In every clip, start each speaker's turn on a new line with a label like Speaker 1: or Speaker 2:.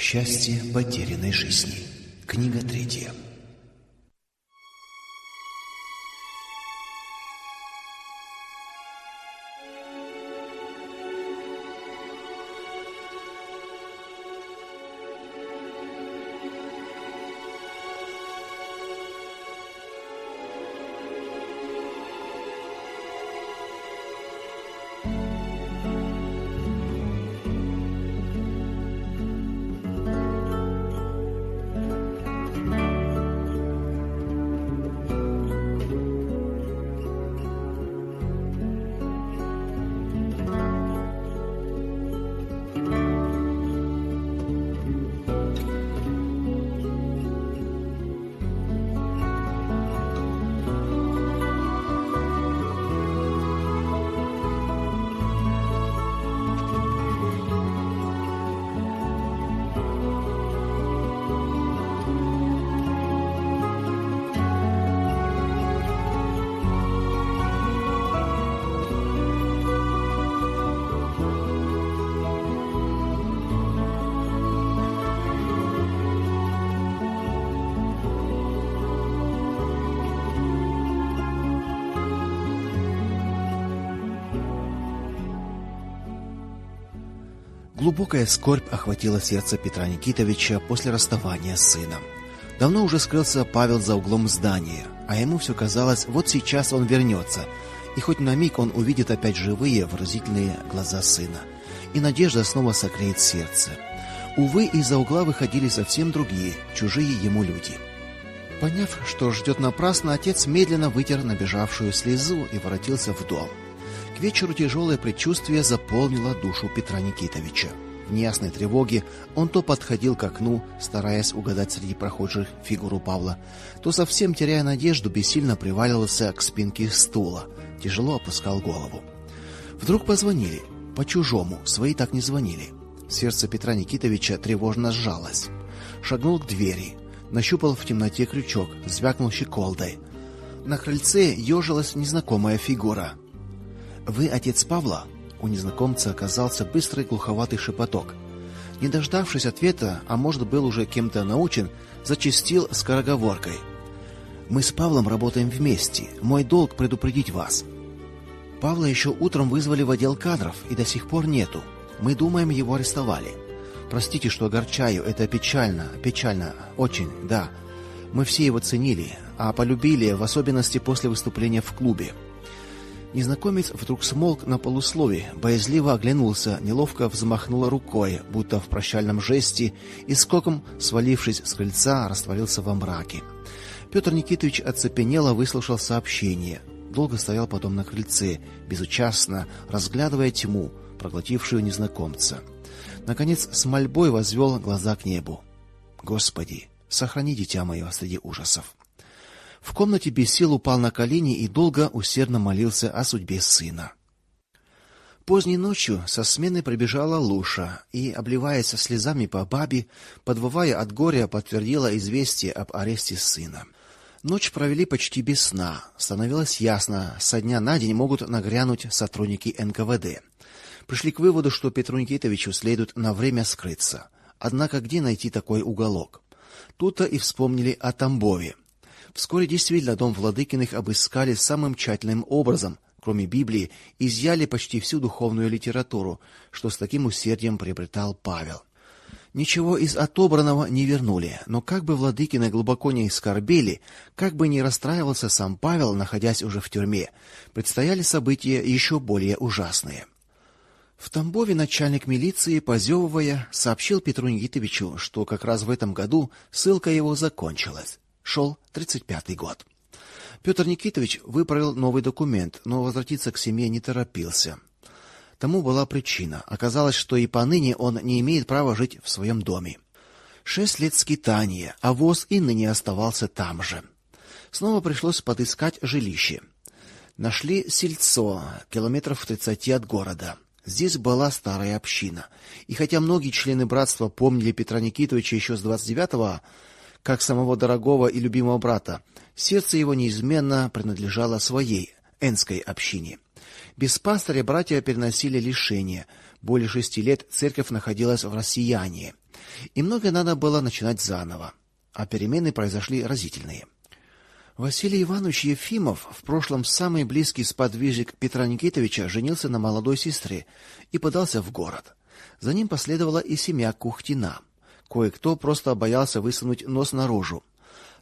Speaker 1: Счастье потерянной жизни. Книга третья. Глубокая скорбь охватила сердце Петра Никитовича после расставания с сыном. Давно уже скрылся Павел за углом здания, а ему все казалось, вот сейчас он вернется, и хоть на миг он увидит опять живые, выразительные глаза сына, и надежда снова согреет сердце. Увы, из-за угла выходили совсем другие, чужие ему люди. Поняв, что ждет напрасно, отец медленно вытер набежавшую слезу и воротился в дом. Вечеру тяжелое предчувствие заполнило душу Петра Никитовича. В неясной тревоге он то подходил к окну, стараясь угадать среди прохожих фигуру Павла, то совсем теряя надежду, бессильно приваливался к спинке стула, тяжело опускал голову. Вдруг позвонили, по-чужому, свои так не звонили. Сердце Петра Никитовича тревожно сжалось. Шагнул к двери, нащупал в темноте крючок, звякнул щеколдой. На крыльце ежилась незнакомая фигура. Вы отец Павла? У незнакомца оказался быстрый глуховатый шепоток. Не дождавшись ответа, а может, был уже кем-то научен, зачастил скороговоркой: Мы с Павлом работаем вместе. Мой долг предупредить вас. Павла еще утром вызвали в отдел кадров, и до сих пор нету. Мы думаем, его арестовали. Простите, что огорчаю, это печально, печально, очень, да. Мы все его ценили, а полюбили, в особенности после выступления в клубе. Незнакомец вдруг смолк на полуслове, боязливо оглянулся, неловко взмахнул рукой, будто в прощальном жесте, и скоком, свалившись с крыльца, растворился во мраке. Петр Никитович оцепенело выслушал сообщение. Долго стоял потом на крыльце, безучастно разглядывая тьму, проглотившую незнакомца. Наконец, с мольбой возвел глаза к небу. Господи, сохрани дитя мое среди ужасов. В комнате без сил упал на колени и долго усердно молился о судьбе сына. Поздней ночью со смены прибежала Луша и, обливаясь слезами по бабе, подвывая от горя, подтвердила известие об аресте сына. Ночь провели почти без сна. Становилось ясно, со дня на день могут нагрянуть сотрудники НКВД. Пришли к выводу, что Петру Никитовичу следует на время скрыться. Однако где найти такой уголок? Тут-то и вспомнили о Тамбове. Вскоре действительно дом Владыкиных обыскали самым тщательным образом. Кроме Библии, изъяли почти всю духовную литературу, что с таким усердием приобретал Павел. Ничего из отобранного не вернули, но как бы Владыкины глубоко не скорбели, как бы не расстраивался сам Павел, находясь уже в тюрьме, предстояли события еще более ужасные. В Тамбове начальник милиции, позевывая, сообщил Петру Никитовичу, что как раз в этом году ссылка его закончилась шел 35-й год. Петр Никитович выправил новый документ, но возвратиться к семье не торопился. Тому была причина. Оказалось, что и поныне он не имеет права жить в своем доме. Шесть лет скитания, а воз и ныне оставался там же. Снова пришлось подыскать жилище. Нашли сельцо, километров в тридцати от города. Здесь была старая община. И хотя многие члены братства помнили Петра Никитовича еще с 29-го, как самого дорогого и любимого брата. Сердце его неизменно принадлежало своей энской общине. Без пастыря братья переносили лишения. Более шести лет церковь находилась в россиянии, и многое надо было начинать заново. А перемены произошли разительные. Василий Иванович Ефимов, в прошлом самый близкий сподвижник Петра Никитовича, женился на молодой сестре и подался в город. За ним последовала и семья Кухтина. Кое-кто просто боялся высунуть нос наружу.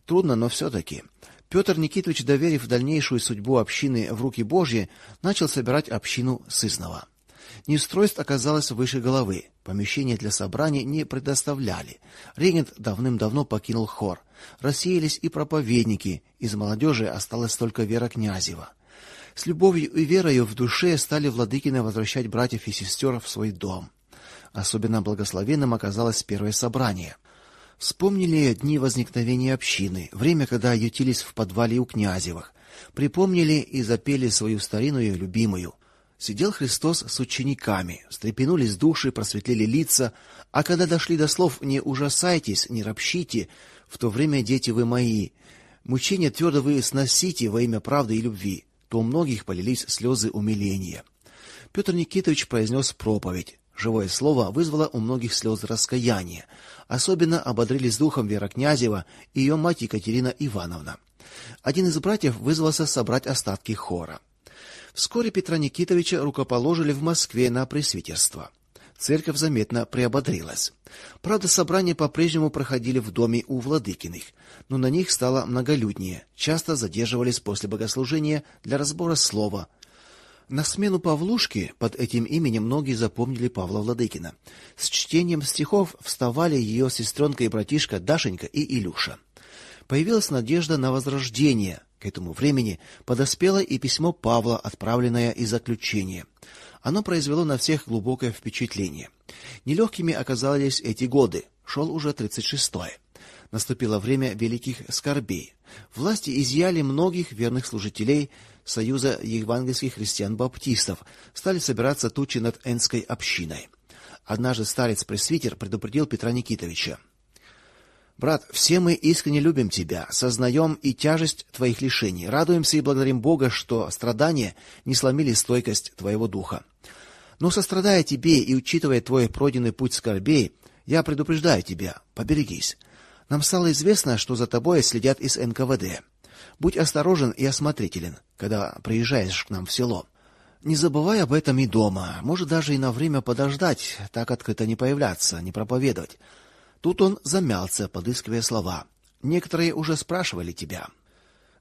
Speaker 1: Трудно, но все таки Петр Никитович, доверив дальнейшую судьбу общины в руки Божьи, начал собирать общину сызнова. Неустройств оказалось выше головы. Помещения для собраний не предоставляли. Регент давным-давно покинул хор. Рассеялись и проповедники. Из молодежи осталась только Вера Князева. С любовью и верою в душе стали владыкины возвращать братьев и сестер в свой дом. Особенно благословенным оказалось первое собрание. Вспомнили дни возникновения общины, время, когда ютились в подвале у Князевых. Припомнили и запели свою старинную любимую Сидел Христос с учениками, встрепенулись души, просветлели лица, а когда дошли до слов: "Не ужасайтесь, не ропщите, в то время дети вы мои, мучения твердо вы сносите во имя правды и любви", то у многих полились слезы умиления. Петр Никитович произнес проповедь. Живое слово вызвало у многих слезы раскаяния. Особенно ободрились духом Вера Князева и ее мать Екатерина Ивановна. Один из братьев вызвался собрать остатки хора. Вскоре Петра Никитовича рукоположили в Москве на пресвитерство. Церковь заметно приободрилась. Правда, собрания по-прежнему проходили в доме у Владыкиных, но на них стало многолюднее. Часто задерживались после богослужения для разбора слова. На смену Павлушке под этим именем многие запомнили Павла Владыкина. С чтением стихов вставали ее сестренка и братишка Дашенька и Илюша. Появилась надежда на возрождение. К этому времени подоспело и письмо Павла, отправленное из заключения. Оно произвело на всех глубокое впечатление. Нелегкими оказались эти годы. Шел уже тридцать шестой. Наступило время великих скорбей. Власти изъяли многих верных служителей Союза евангельских христиан-баптистов, стали собираться тучи над Энской общиной. Однажды старец-пресвитер предупредил Петра Никитовича: Брат, все мы искренне любим тебя, сознаем и тяжесть твоих лишений, радуемся и благодарим Бога, что страдания не сломили стойкость твоего духа. Но сострадая тебе и учитывая твой пройденный путь скорбей, я предупреждаю тебя: поберегись. Нам стало известно, что за тобой следят из НКВД. Будь осторожен и осмотрителен, когда приезжаешь к нам в село. Не забывай об этом и дома. Может даже и на время подождать, так открыто не появляться, не проповедовать. Тут он замялся, подыскивая слова. Некоторые уже спрашивали тебя.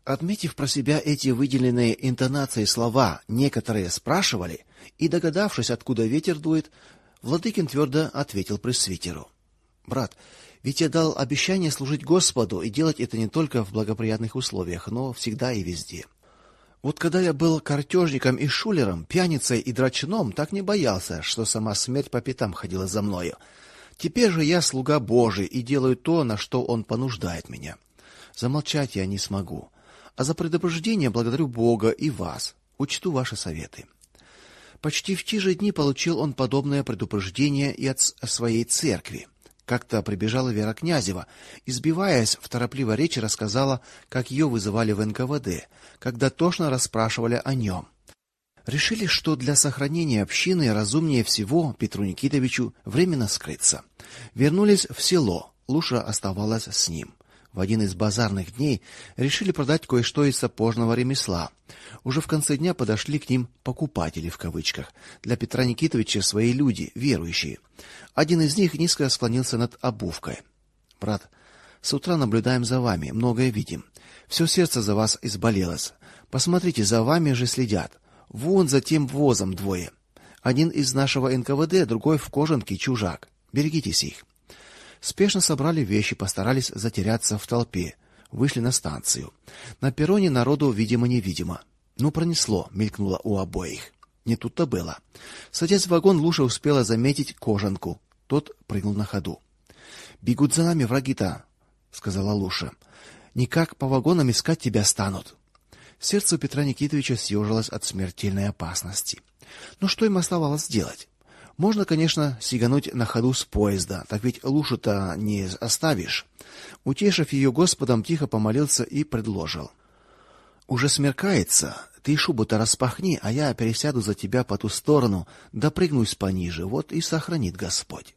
Speaker 1: Отметив про себя эти выделенные интонацией слова, некоторые спрашивали, и догадавшись, откуда ветер дует, Владыкин твердо ответил пресвитеру: "Брат, ведь я дал обещание служить Господу и делать это не только в благоприятных условиях, но всегда и везде. Вот когда я был картежником и шулером, пьяницей и драчуном, так не боялся, что сама смерть по пятам ходила за мною. Теперь же я слуга Божий и делаю то, на что он понуждает меня. Замолчать я не смогу, а за предупреждение благодарю Бога и вас. Учту ваши советы. Почти в те же дни получил он подобное предупреждение и от своей церкви. Как-то прибежала Вера Князева, избиваясь в торопливой речи, рассказала, как ее вызывали в НКВД, когда тошно расспрашивали о нем. Решили, что для сохранения общины разумнее всего Петру Никитовичу временно скрыться. Вернулись в село. Луша оставалась с ним. В один из базарных дней решили продать кое-что из сапожного ремесла. Уже в конце дня подошли к ним покупатели в кавычках. Для Петра Никитовича свои люди, верующие. Один из них низко склонился над обувкой. Брат, с утра наблюдаем за вами, многое видим. Все сердце за вас изболелось. Посмотрите, за вами же следят. Вон за тем возом двое. Один из нашего НКВД, другой в кожанке чужак. Берегитесь их. Спешно собрали вещи, постарались затеряться в толпе. Вышли на станцию. На перроне народу видимо-невидимо. Ну пронесло, мелькнуло у обоих. Не тут-то было. Садясь в вагон, Луша успела заметить кожанку. Тот прыгнул на ходу. Бегут за нами враги-то, сказала Луша. Никак по вагонам искать тебя станут. Сердце у Петра Никитовича съежилось от смертельной опасности. Но что им оставалось делать? Можно, конечно, сигануть на ходу с поезда, так ведь лушу-то не оставишь. Утешив ее Господом, тихо помолился и предложил: Уже смеркается, Ты шубу-то распахни, а я пересяду за тебя по ту сторону, допрыгнусь пониже. Вот и сохранит Господь.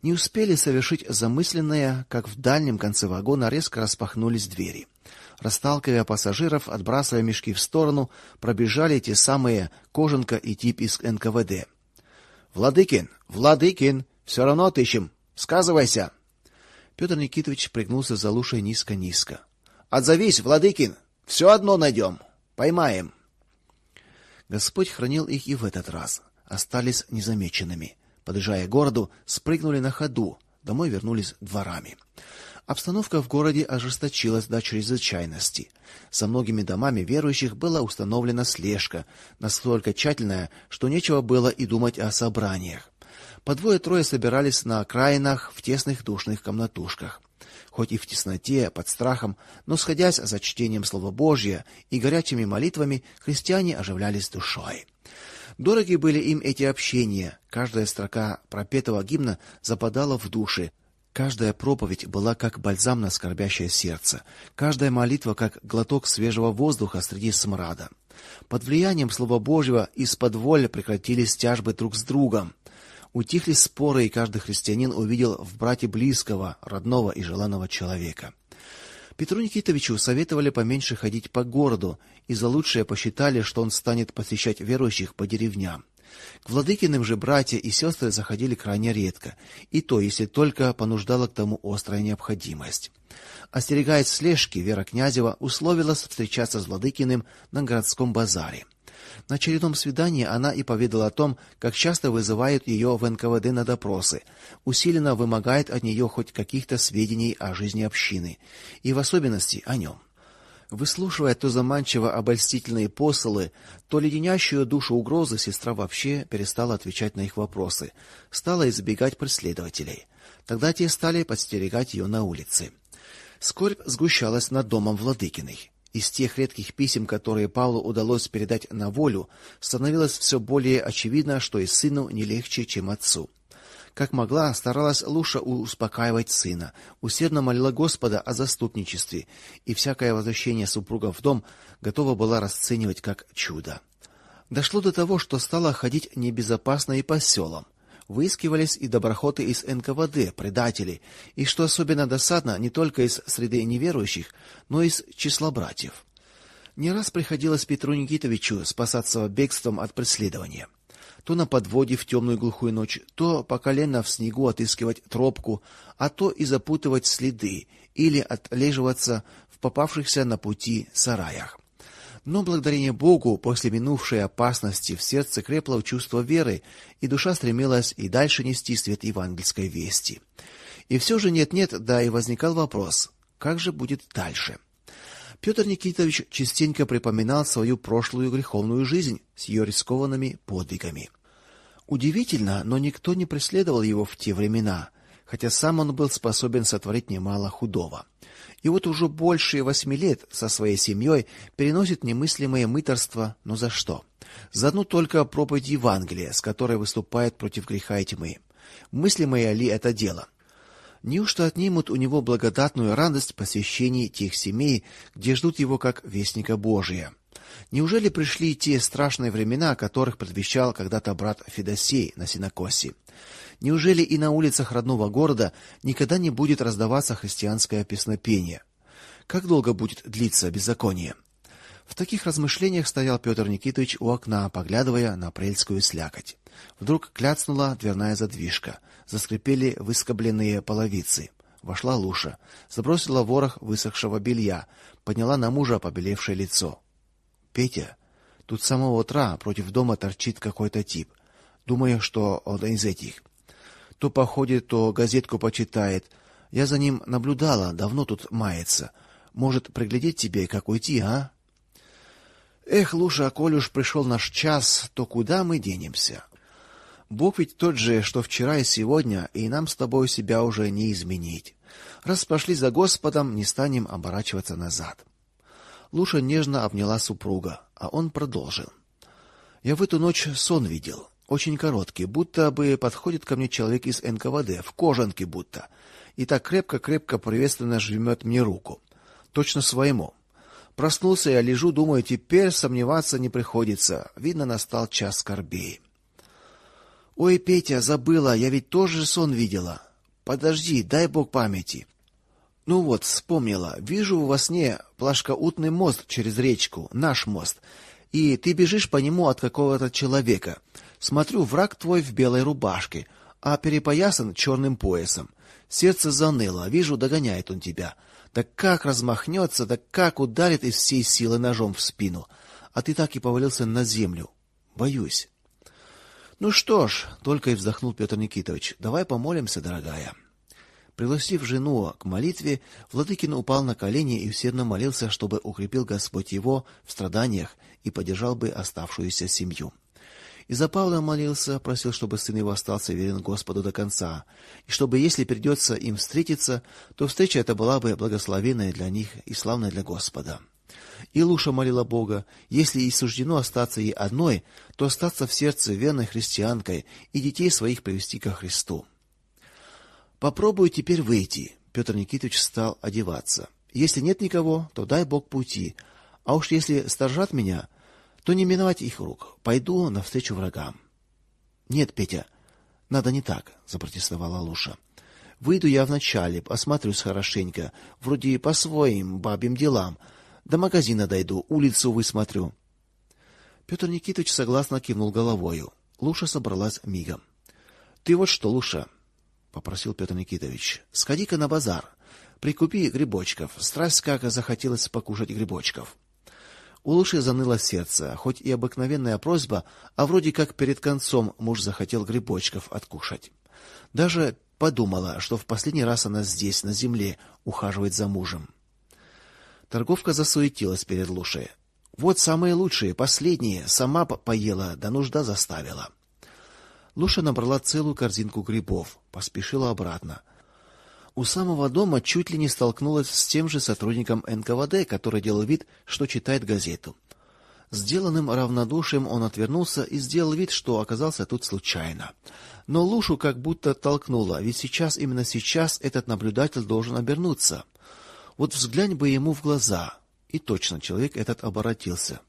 Speaker 1: Не успели совершить замысленное, как в дальнем конце вагона резко распахнулись двери. Расталкивая пассажиров, отбрасывая мешки в сторону, пробежали те самые Кожанка и тип из НКВД. Владыкин, Владыкин, все равно отыщем. Сказывайся. Петр Никитович пригнулся за лушей низко-низко. Отзовись, Владыкин, все одно найдем. Поймаем. Господь хранил их и в этот раз. Остались незамеченными. Подъезжая к городу, спрыгнули на ходу, домой вернулись дворами. Обстановка в городе ожесточилась до чрезвычайности. За многими домами верующих была установлена слежка, настолько тщательная, что нечего было и думать о собраниях. По двое-трое собирались на окраинах в тесных душных комнатушках. Хоть и в тесноте, под страхом, но сходясь за чтением слова Божьего и горячими молитвами, христиане оживлялись душой. Дороги были им эти общения. Каждая строка пропетого гимна западала в души. Каждая проповедь была как бальзам на скорбящее сердце, каждая молитва как глоток свежего воздуха среди смрада. Под влиянием слова Божьего из-под воли прекратились тяжбы друг с другом. Утихли споры, и каждый христианин увидел в брате близкого, родного и желанного человека. Петру Никитовичу советовали поменьше ходить по городу, и за лучшее посчитали, что он станет посещать верующих по деревням. К Владыкиным же братья и сестры заходили крайне редко, и то, если только понуждала к тому острая необходимость. Остерегаясь слежки, Вера Князева условилась встречаться с Владыкиным на городском базаре. На очередном свидании она и поведала о том, как часто вызывают ее в НКВД на допросы, усиленно вымогает от нее хоть каких-то сведений о жизни общины, и в особенности о нем. Выслушивая то заманчиво обольстительные посылы, то леденящую душу угрозы, сестра вообще перестала отвечать на их вопросы, стала избегать преследователей. Тогда те стали подстерегать ее на улице. Скорбь сгущалась над домом Владыкиной. Из тех редких писем, которые Павлу удалось передать на волю, становилось все более очевидно, что и сыну не легче, чем отцу. Как могла, старалась Луша успокаивать сына, усердно молила Господа о заступничестве, и всякое возвращение супруга в дом готова была расценивать как чудо. Дошло до того, что стала ходить небезопасно и по селам выискивались и доброхоты из НКВД, предатели, и что особенно досадно, не только из среды неверующих, но и из числа братьев. Не раз приходилось Петру Никитовичу спасаться бегством от преследования. То на подводе в темную глухую ночь, то по колено в снегу отыскивать тропку, а то и запутывать следы или отлеживаться в попавшихся на пути сараях. Но благодарение Богу после минувшей опасности в сердце крепло чувство веры, и душа стремилась и дальше нести свет евангельской вести. И все же нет-нет, да и возникал вопрос: как же будет дальше? Петр Никитович частенько припоминал свою прошлую греховную жизнь с ее рискованными подвигами. Удивительно, но никто не преследовал его в те времена, хотя сам он был способен сотворить немало худого. И вот уже больше восьми лет со своей семьей переносит немыслимое мытарство, но за что? За одну только проповедь Евангелия, с которой выступает против греха и тьмы. Мыслимое ли это дело? Неужто отнимут у него благодатную радость посвящения тех семей, где ждут его как вестника Божия? Неужели пришли те страшные времена, о которых предвещал когда-то брат Федосей на синокосе? Неужели и на улицах родного города никогда не будет раздаваться христианское песнопение? Как долго будет длиться беззаконие? В таких размышлениях стоял Петр Никитович у окна, поглядывая на апрельскую слякоть. Вдруг кляцнула дверная задвижка, заскрипели выскобленные половицы. Вошла Луша, забросила ворох высохшего белья, подняла на мужа побелевшее лицо. Петя, тут с самого утра против дома торчит какой-то тип. Думаю, что он из этих. То походит, то газетку почитает. Я за ним наблюдала, давно тут мается. Может, приглядеть тебе, как уйти, а? Эх, Луша, коль уж пришел наш час, то куда мы денемся? Бог ведь тот же, что вчера и сегодня, и нам с тобой себя уже не изменить. Раз пошли за Господом, не станем оборачиваться назад. Луша нежно обняла супруга, а он продолжил: Я в эту ночь сон видел очень короткий, будто бы подходит ко мне человек из НКВД, в кожанке будто, и так крепко-крепко приветственно жмет мне руку, точно своему. Проснулся я, лежу, думаю, теперь сомневаться не приходится. Видно, настал час скорбей. Ой, Петя, забыла, я ведь тоже сон видела. Подожди, дай Бог памяти. Ну вот, вспомнила. Вижу во сне плашкоутный мост через речку, наш мост. И ты бежишь по нему от какого-то человека. Смотрю, враг твой в белой рубашке, а перепоясан черным поясом. Сердце заныло, вижу, догоняет он тебя. Да как размахнется, да как ударит из всей силы ножом в спину. А ты так и повалился на землю. Боюсь. Ну что ж, только и вздохнул Петр Никитович. Давай помолимся, дорогая. Пригласив жену к молитве, Владыкин упал на колени и усердно молился, чтобы укрепил Господь его в страданиях и поддержал бы оставшуюся семью. И за Павла молился, просил, чтобы сын его остался верен Господу до конца, и чтобы, если придется им встретиться, то встреча эта была бы благословенная для них и славная для Господа. И Луша молила Бога, если и суждено остаться ей одной, то остаться в сердце верной христианкой и детей своих привести ко Христу. Попробую теперь выйти. Петр Никитич стал одеваться. Если нет никого, то дай Бог пути. А уж если сторожат меня, то не миновать их рук. Пойду навстречу врагам. Нет, Петя, надо не так, запротестовала Луша. Выйду я вначале, осмотрюсь хорошенько, вроде по своим бабьим делам. До магазина дойду, улицу высмотрю. Петр Никитич согласно кивнул головою. Луша собралась мигом. Ты вот что, Луша, попросил Петр Никитович. Сходи-ка на базар, прикупи грибочков. Страсть как захотелось покушать грибочков. У Луши заныло сердце, хоть и обыкновенная просьба, а вроде как перед концом муж захотел грибочков откушать. Даже подумала, что в последний раз она здесь, на земле, ухаживает за мужем. Торговка засуетилась перед Лушей. Вот самые лучшие, последние, сама поела, да нужда заставила. Луша набрала целую корзинку грибов, поспешила обратно. У самого дома чуть ли не столкнулась с тем же сотрудником НКВД, который делал вид, что читает газету. Сделанным равнодушием он отвернулся и сделал вид, что оказался тут случайно. Но Лушу как будто толкнуло, ведь сейчас именно сейчас этот наблюдатель должен обернуться. Вот взглянь бы ему в глаза. И точно человек этот оборотился.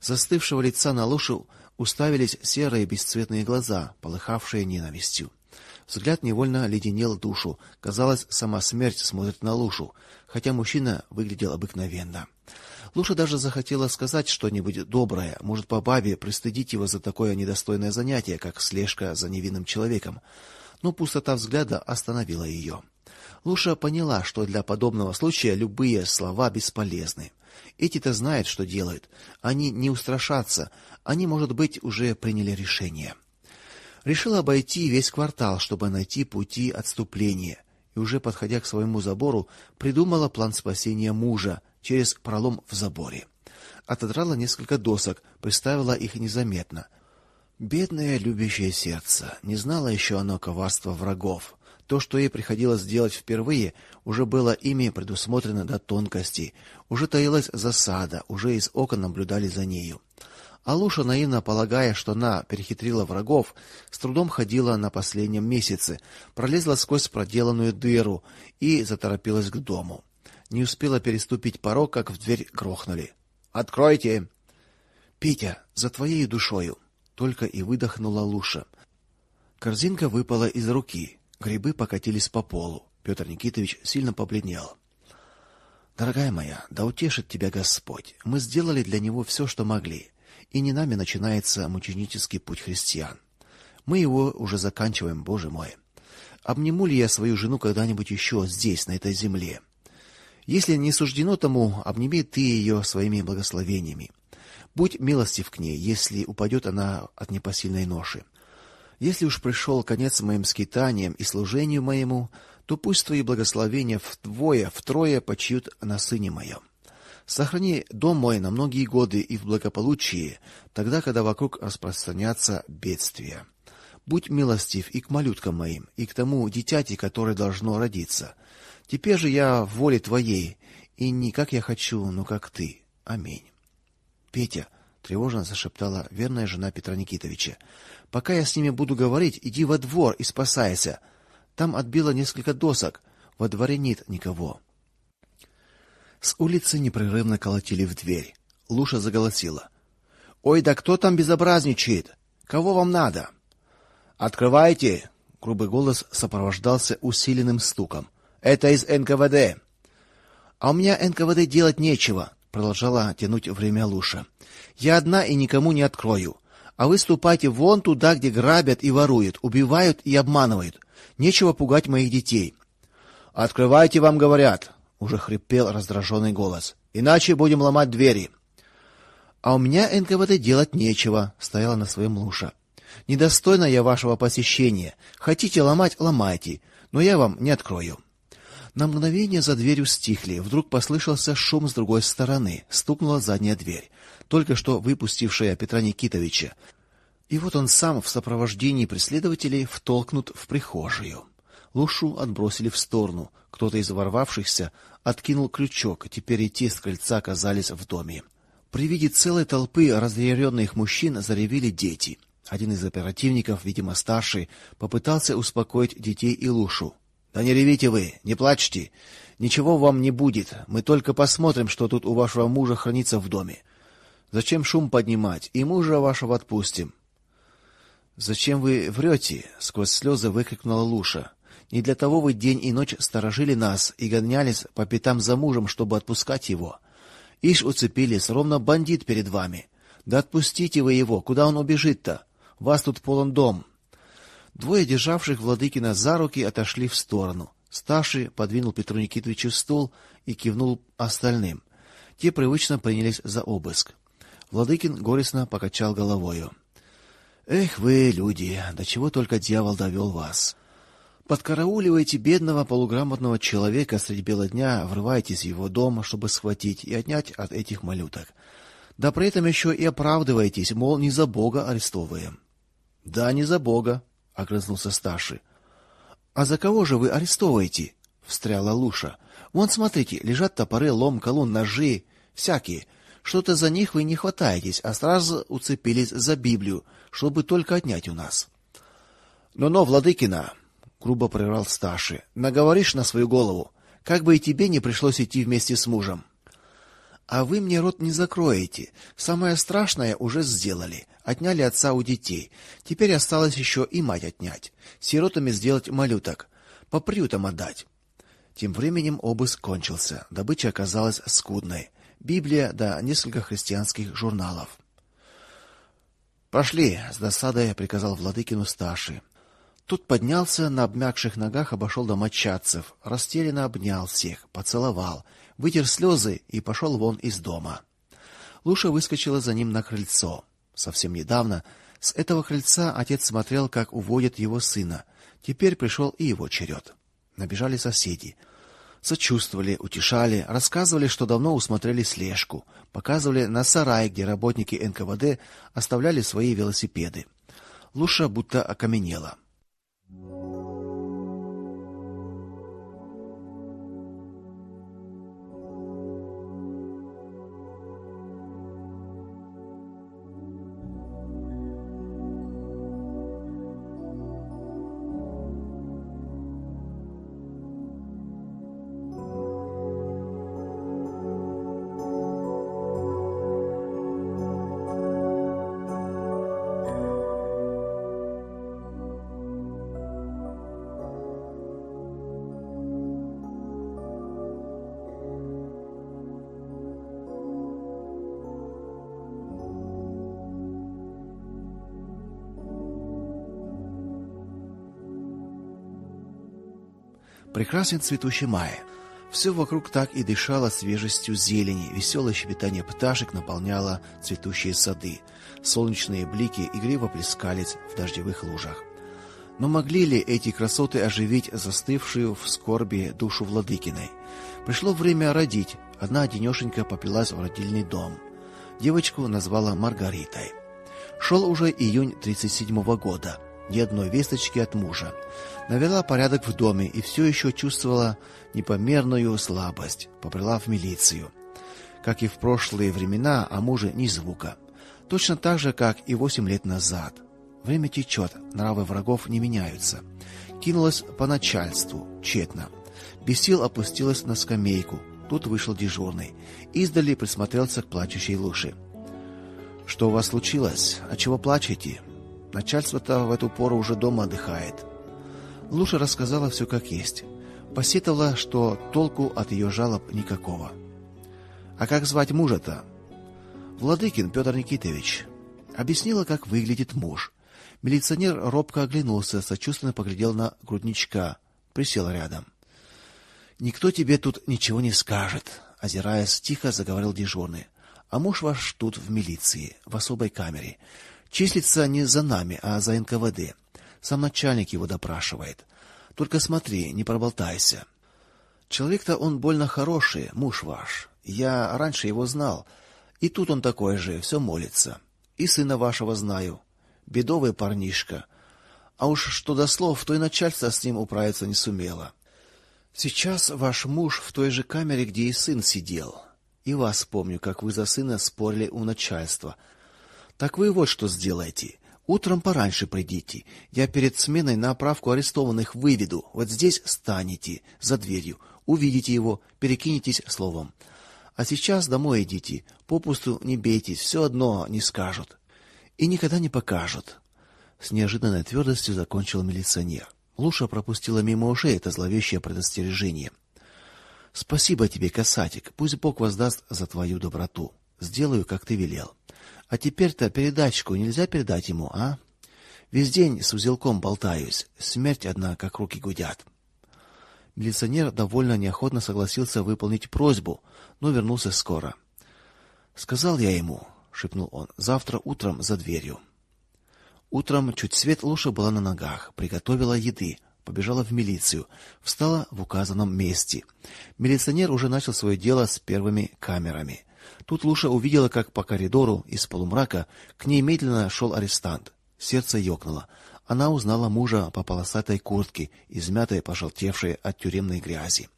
Speaker 1: Застывшего лица на Лушу уставились серые бесцветные глаза, полыхавшие ненавистью. Взгляд невольно леденел душу. Казалось, сама смерть смотрит на Лушу, хотя мужчина выглядел обыкновенно. Луша даже захотела сказать что-нибудь доброе, может, по бабе пристыдить его за такое недостойное занятие, как слежка за невинным человеком. Но пустота взгляда остановила ее. Луша поняла, что для подобного случая любые слова бесполезны. Эти-то знают, что делают. Они не устрашатся. Они, может быть, уже приняли решение. Решила обойти весь квартал, чтобы найти пути отступления. И уже подходя к своему забору, придумала план спасения мужа через пролом в заборе. Отодрала несколько досок, приставила их незаметно. Бедное любящее сердце, не знало еще оно коварства врагов. То, что ей приходилось делать впервые, уже было ими предусмотрено до тонкости. Уже таилась засада, уже из окон наблюдали за нею. А Луша, наивно полагая, что она перехитрила врагов, с трудом ходила на последнем месяце, пролезла сквозь проделанную дыру и заторопилась к дому. Не успела переступить порог, как в дверь грохнули. "Откройте!" "Петя, за твоей душою!" только и выдохнула Луша. Корзинка выпала из руки. Грибы покатились по полу. Петр Никитович сильно побледнел. Дорогая моя, да утешит тебя Господь. Мы сделали для него все, что могли, и не нами начинается мученический путь христиан. Мы его уже заканчиваем, Боже мой. Обниму ли я свою жену когда-нибудь еще здесь, на этой земле? Если не суждено тому, обними ты ее своими благословениями. Будь милостив к ней, если упадет она от непосильной ноши. Если уж пришел конец моим скитаниям и служению моему, то пусть твои благословения вдвое, втрое почиют на сыне моем. Сохрани дом мой на многие годы и в благополучии, тогда, когда вокруг распространятся бедствия. Будь милостив и к малюткам моим, и к тому дитяти, которое должно родиться. Теперь же я в воле твоей, и не как я хочу, но как ты. Аминь. Петя тревожно зашептала верная жена Петра Никитовича. Пока я с ними буду говорить, иди во двор и спасайся. Там отбило несколько досок. Во дворе нет никого. С улицы непрерывно колотили в дверь. Луша заголосила: "Ой, да кто там безобразничает? Кого вам надо?" "Открывайте!" Грубый голос сопровождался усиленным стуком. "Это из НКВД". "А у меня НКВД делать нечего", продолжала тянуть время Луша. "Я одна и никому не открою. А вы ступайте вон туда, где грабят и воруют, убивают и обманывают. Нечего пугать моих детей". "Открывайте, вам говорят", уже хрипел раздраженный голос. Иначе будем ломать двери. А у меня НКВД делать нечего, стояла на своем Луша. Недостойна я вашего посещения. Хотите ломать ломайте, но я вам не открою. На мгновение за дверью стихли. Вдруг послышался шум с другой стороны. Стукнула задняя дверь, только что выпустившая Петра Никитовича. И вот он сам в сопровождении преследователей втолкнут в прихожую. Лушу отбросили в сторону. Кто-то из ворвавшихся откинул крючок, теперь и те с крыльца оказались в доме. При виде целой толпы разъяренных мужчин заревели дети. Один из оперативников, видимо, старший, попытался успокоить детей и Лушу. Да не ревите вы, не плачьте. Ничего вам не будет. Мы только посмотрим, что тут у вашего мужа хранится в доме. Зачем шум поднимать? И мужа вашего отпустим. Зачем вы врете?» — сквозь слезы выкрикнула Луша. Не для того вы день и ночь сторожили нас и гонялись по пятам за мужем, чтобы отпускать его. Ишь уцепились, ровно бандит перед вами. Да отпустите вы его, куда он убежит-то? Вас тут полон дом. Двое державших Владыкина за руки отошли в сторону. Старший подвинул Петру Никитовичу стул и кивнул остальным. Те привычно принялись за обыск. Владыкин горестно покачал головою. Эх вы, люди, до чего только дьявол довел вас. Подкарауливаете бедного полуграмотного человека среди бела дня, врываетесь в его дом, чтобы схватить и отнять от этих малюток. Да при этом еще и оправдываетесь, мол, не за Бога арестовываем. Да не за Бога, огрызнулся старший. А за кого же вы арестовываете? встряла Луша. Вон, смотрите, лежат топоры, лом, колун, ножи, всякие. Что-то за них вы не хватаетесь, а сразу уцепились за Библию, чтобы только отнять у нас. Но-но, владыкина, грубо прервал старший. Наговоришь на свою голову, как бы и тебе не пришлось идти вместе с мужем. А вы мне рот не закроете. Самое страшное уже сделали. Отняли отца у детей. Теперь осталось еще и мать отнять. Сиротами сделать малюток, по приютам отдать. Тем временем обыск кончился. Добыча оказалась скудной: Библия да несколько христианских журналов. Пошли, с досадой приказал владыкину старший. Тут поднялся на обмякших ногах, обошел домочадцев, растерянно обнял всех, поцеловал, вытер слезы и пошел вон из дома. Луша выскочила за ним на крыльцо. Совсем недавно с этого крыльца отец смотрел, как уводят его сына. Теперь пришел и его черед. Набежали соседи, сочувствовали, утешали, рассказывали, что давно усмотрели слежку, показывали на сарай, где работники НКВД оставляли свои велосипеды. Луша будто окаменела. Прекрасен цветущий май. Все вокруг так и дышало свежестью зелени, веселое щебетание пташек наполняло цветущие сады. Солнечные блики игриво плескались в дождевых лужах. Но могли ли эти красоты оживить застывшую в скорби душу Владыкиной? Пришло время родить. Одна одинешенька поплелась в родильный дом. Девочку назвала Маргаритой. Шел уже июнь 37 -го года ни одной весточки от мужа. Навела порядок в доме и все еще чувствовала непомерную слабость. Побрела в милицию. Как и в прошлые времена, о муже ни звука. Точно так же, как и восемь лет назад. Время течет, нравы врагов не меняются. Кинулась по начальству, тщетно. Без сил опустилась на скамейку, Тут вышел дежурный. Издали присмотрелся к плачущей Луше. Что у вас случилось? А чего плачете? Начальство-то в эту пору уже дома отдыхает. Луша рассказала все как есть. Посетовала, что толку от ее жалоб никакого. А как звать мужа-то? Владыкин Петр Никитович. Объяснила, как выглядит муж. Милиционер робко оглянулся, сочувственно поглядел на грудничка, присел рядом. Никто тебе тут ничего не скажет, озираясь, тихо заговорил дежурный. А муж ваш тут в милиции, в особой камере. Числится не за нами, а за НКВД. Сам начальник его допрашивает. Только смотри, не проболтайся. Человек-то он больно хороший, муж ваш. Я раньше его знал. И тут он такой же, все молится. И сына вашего знаю. Бедовый парнишка. А уж что до слов, то и начальство с ним управиться не сумело. Сейчас ваш муж в той же камере, где и сын сидел. И вас помню, как вы за сына спорили у начальства. Так вы вот что сделайте. Утром пораньше придите. Я перед сменой на оправку арестованных выведу. Вот здесь станете за дверью, увидите его, перекинетесь словом. А сейчас домой идите. Попусту не бейтесь, все одно не скажут. И никогда не покажут. С неожиданной твердостью закончил милиционер. Луша пропустила мимо ушей это зловещее предостережение. Спасибо тебе, касатик. Пусть Бог воздаст за твою доброту. Сделаю, как ты велел. А теперь-то передачку нельзя передать ему, а? Весь день с узелком болтаюсь. Смерть одна, как руки гудят. Милиционер довольно неохотно согласился выполнить просьбу, но вернулся скоро. Сказал я ему, шепнул он. Завтра утром за дверью. Утром чуть свет Луша была на ногах, приготовила еды, побежала в милицию, встала в указанном месте. Милиционер уже начал свое дело с первыми камерами. Тут Луша увидела, как по коридору из полумрака к ней медленно шел арестант. Сердце ёкнуло. Она узнала мужа по полосатой куртке, измятой, пожелтевшей от тюремной грязи.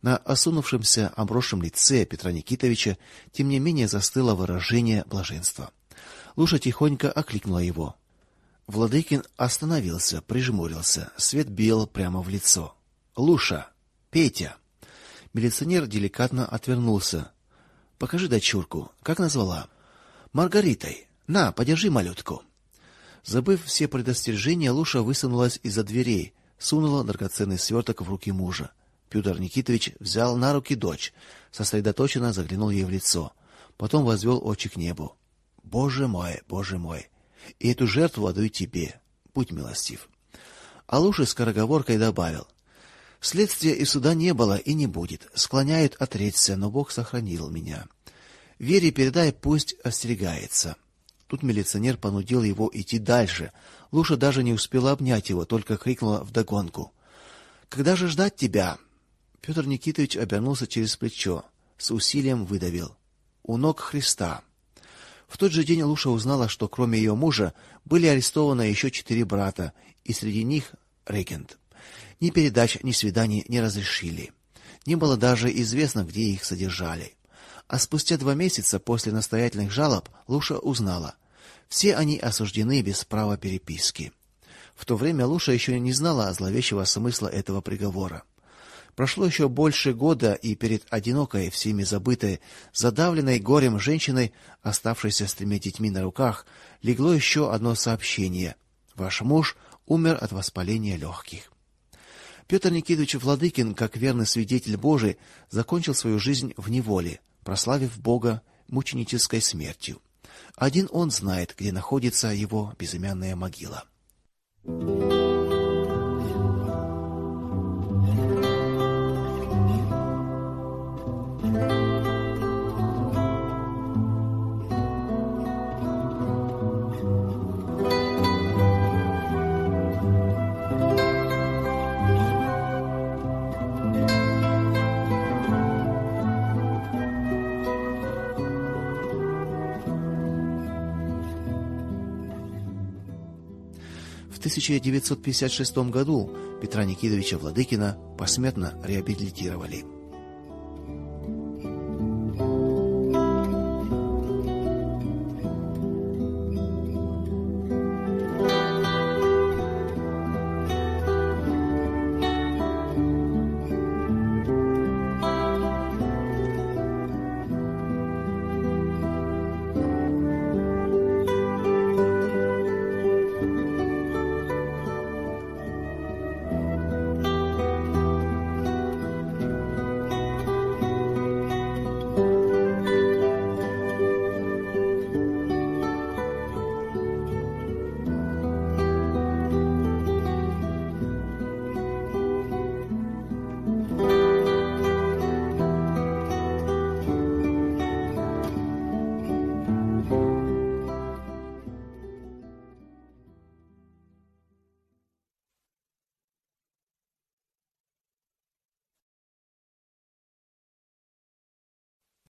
Speaker 1: На осунувшемся, обросшем лице Петра Никитовича тем не менее застыло выражение блаженства. Луша тихонько окликнула его. Владыкин остановился, прижмурился. Свет бил прямо в лицо. Луша, Петя. Милиционер деликатно отвернулся. Покажи дочурку. Как назвала? Маргаритой. На, подержи малютку. Забыв все предостережения, Луша высунулась из-за дверей, сунула драгоценный сверток в руки мужа. Петр Никитович взял на руки дочь, сосредоточенно заглянул ей в лицо, потом возвел очи к небу. Боже мой, Боже мой и эту жертву отдаю тебе. Будь милостив. А лучше скороговоркой добавил: Следствия и суда не было и не будет. Склоняют отречься, но Бог сохранил меня. Вере передай, пусть остерегается. Тут милиционер понудил его идти дальше. Луша даже не успела обнять его, только крикнула вдогонку: "Когда же ждать тебя?" Петр Никитович обернулся через плечо, с усилием выдавил: "У ног Христа". В тот же день Луша узнала, что кроме ее мужа были арестованы еще четыре брата, и среди них регент. Ни передач, ни свиданий не разрешили. Не было даже известно, где их содержали. А спустя два месяца после настоятельных жалоб Луша узнала: все они осуждены без права переписки. В то время Луша еще не знала зловещего смысла этого приговора. Прошло еще больше года, и перед одинокой, всеми забытой, задавленной горем женщиной, оставшейся с тремя детьми на руках, легло еще одно сообщение: ваш муж умер от воспаления легких. Петр Никитович Владыкин, как верный свидетель Божий, закончил свою жизнь в неволе, прославив Бога мученической смертью. Один он знает, где находится его безымянная могила. Thank you. 1956 году Петра Никитовича Владыкина посмертно реабилитировали.